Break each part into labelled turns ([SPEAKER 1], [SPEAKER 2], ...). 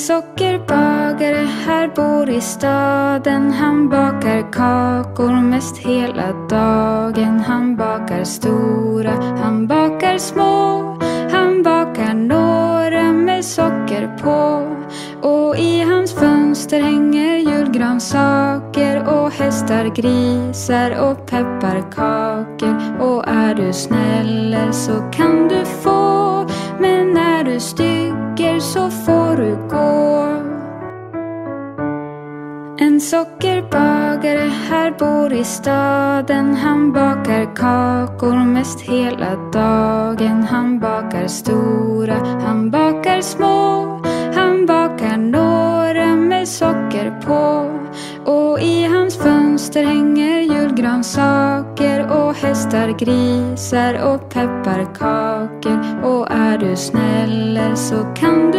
[SPEAKER 1] sockerbagare här bor i staden. Han bakar kakor mest hela dagen. Han bakar stora, han bakar små. Han bakar några med socker på. Och i hans fönster hänger julgransaker och hästar, grisar och pepparkakor. Och är du snäller så kan du få. Men är du styr sockerbagare här bor i staden. Han bakar kakor mest hela dagen. Han bakar stora, han bakar små. Han bakar några med socker på. Och i hans fönster hänger julgransaker och hästar, grisar och pepparkakor. Och är du snäller så kan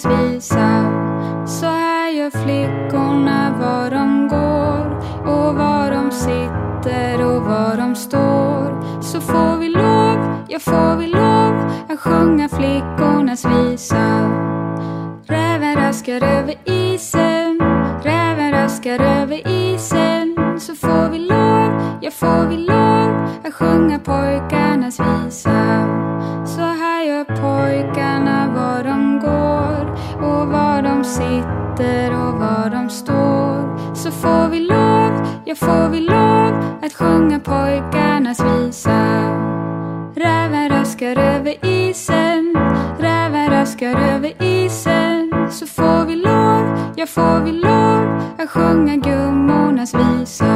[SPEAKER 1] flickornas visa. Så här gör flickorna var de går och var de sitter och var de står. Så får vi lov, ja får vi lov att sjunga flickornas visa. Räven raskar över isen, räven raskar över isen. Så får vi lov, ja får vi lov att sjunga pojkarnas visa. Så här gör pojkarna var de går sitter och var de står. Så får vi lov, ja får vi lov att sjunga pojkarnas visa. Räven raskar över isen, räven raskar över isen. Så får vi lov, ja får vi lov att sjunga gummornas visa.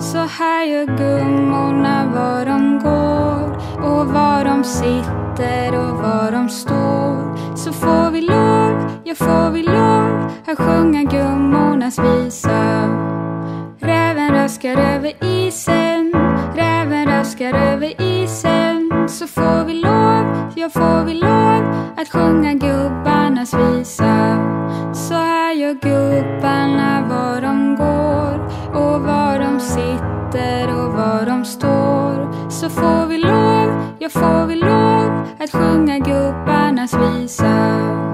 [SPEAKER 1] Så här gör gummorna var de går och var de sitter och var de står. Så får jag ja får vi lov att sjunga gummornas visa. Räven raskar över isen, räven raskar över isen. Så får vi lov, ja får vi lov att sjunga gubbarnas visa. Så här gör gubbarna var de går och var de sitter och var de står. Så får vi lov, ja får vi lov att sjunga gubbarnas visa.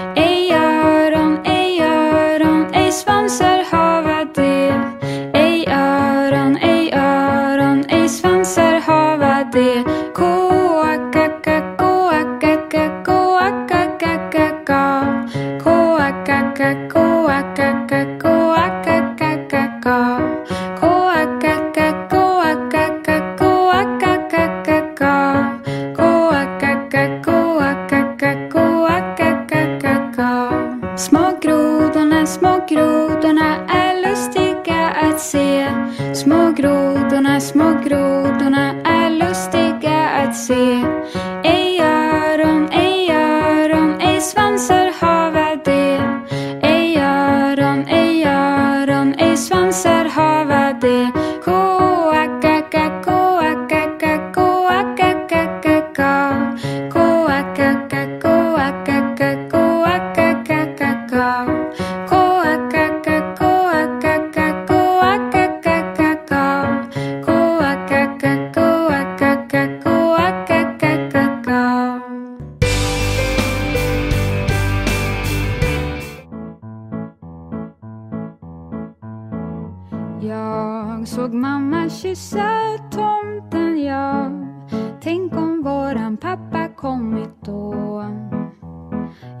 [SPEAKER 1] Grodorna, små grodorna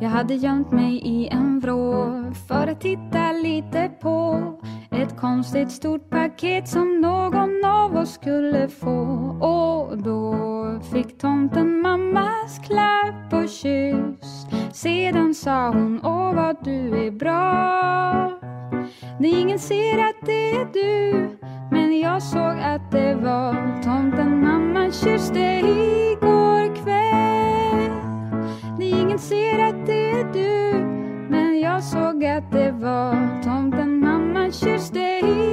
[SPEAKER 1] Jag hade gömt mig i en vrå för att titta lite på ett konstigt stort paket som någon av oss skulle få. Och då fick tomten mammas klapp och kyss. Sedan sa hon, åh vad du är bra. När ingen ser att det är du Men jag såg att det var tomten mamma kysste igår ingen ser att det är du Men jag såg att det var tomten mamma kysste i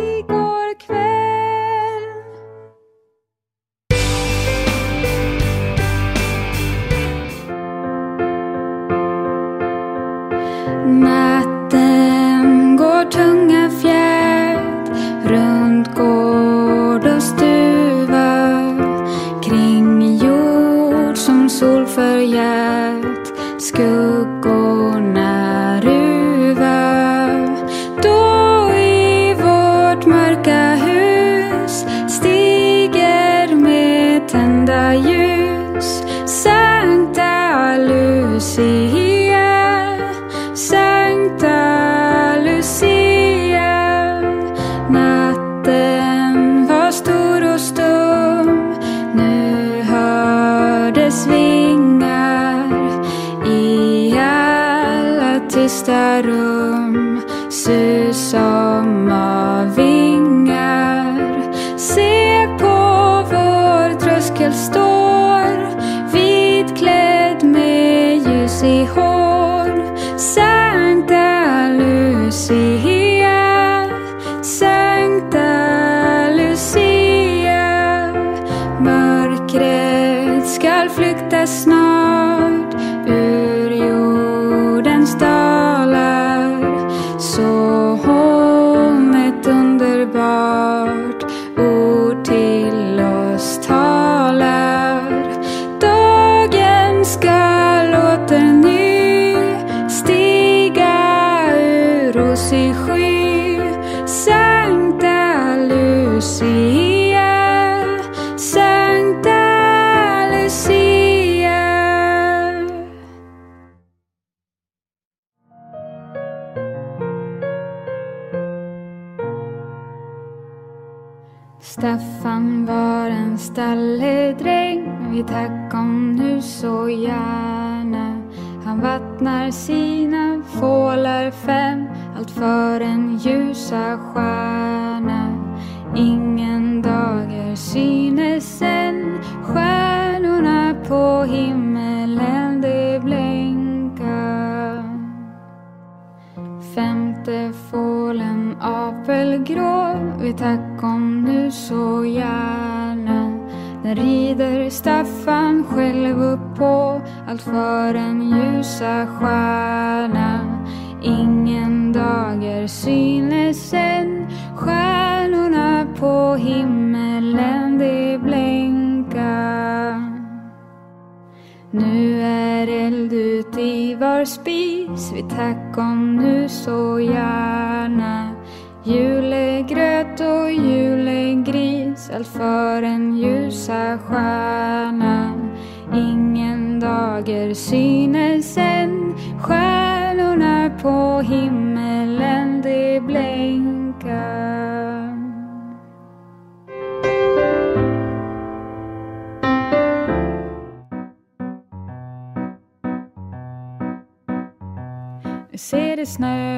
[SPEAKER 1] del story Staffan var en stalledräng vid tackom nu så gärna. Han vattnar sina fålar fem. Allt för en ljusa stjärna. Ingen dager synes än. Stjärnorna på himmelen de blänka Femte fålen apelgrå. Vi tackom nu så gärna. Den rider Staffan själv upp på Allt för en ljusa stjärna? Ingen dager synes än Stjärnorna på himmelen de blänka nu är eld ut i var spis Vi tackom nu så gärna. Julegröt och julegris Allt för en ljusa stjärna. Ingen dager synes än Stjärnorna på himmelen de blänka Nu ser det snö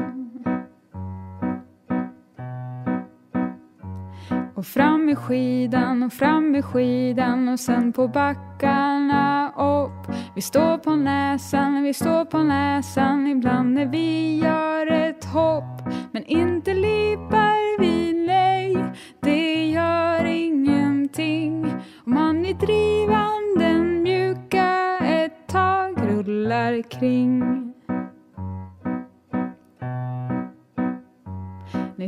[SPEAKER 1] Med skidan och fram med skidan och sen på backarna upp. Vi står på näsan, vi står på näsan ibland när vi gör ett hopp. Men inte lipar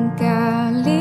[SPEAKER 1] Tingkali